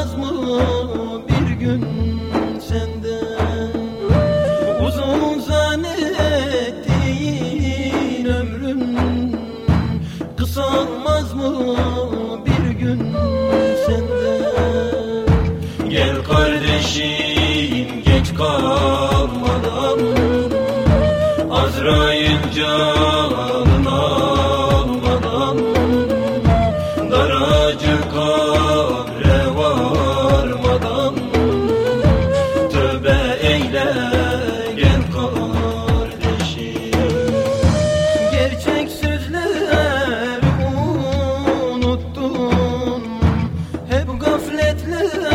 olmaz mı bir gün senden? Uzun zannettiğin ömrün kısalmaz mı bir gün senden? Gel kardeşim geç kalmadan Azrail can gel kardeşim. Gerçek sözler unuttun. Hep gafletle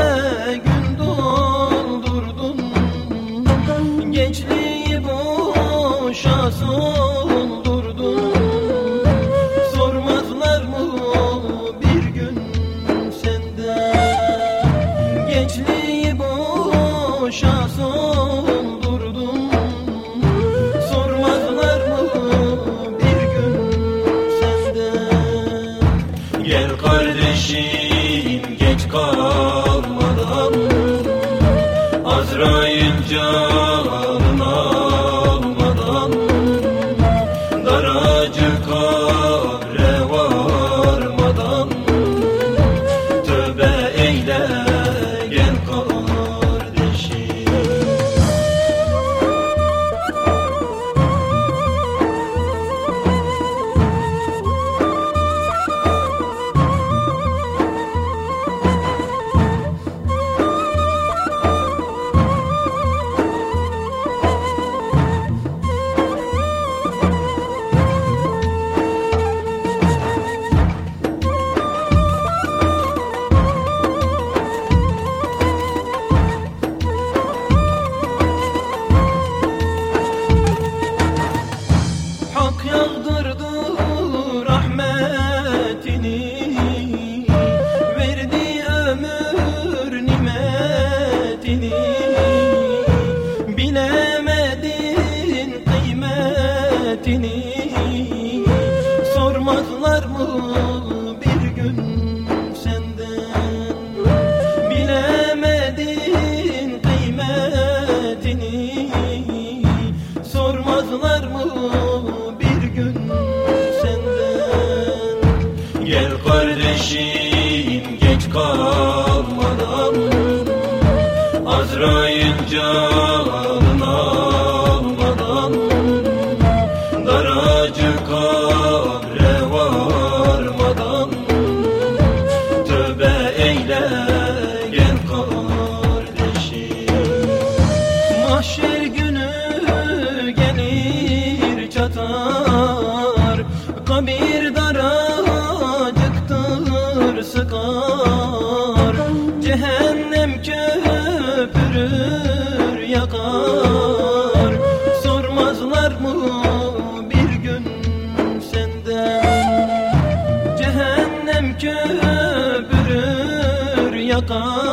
vahşiyim geç kalmadan Azrail can sıkar Cehennem köpürür yakar. Sormazlar mı bir gün senden? Cehennem köpürür yakar.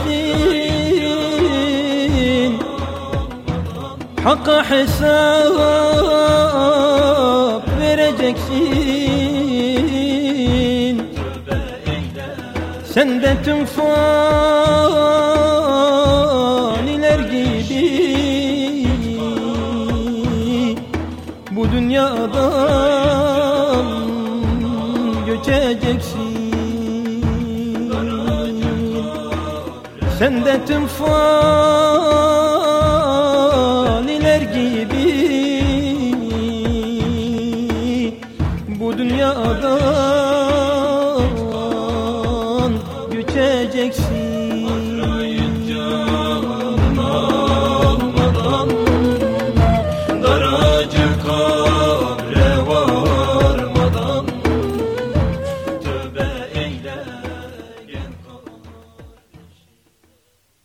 حسين حق حساب verecek sen. De tüm far Sende tüm faniler gibi. Bu dünyadan göçeceksin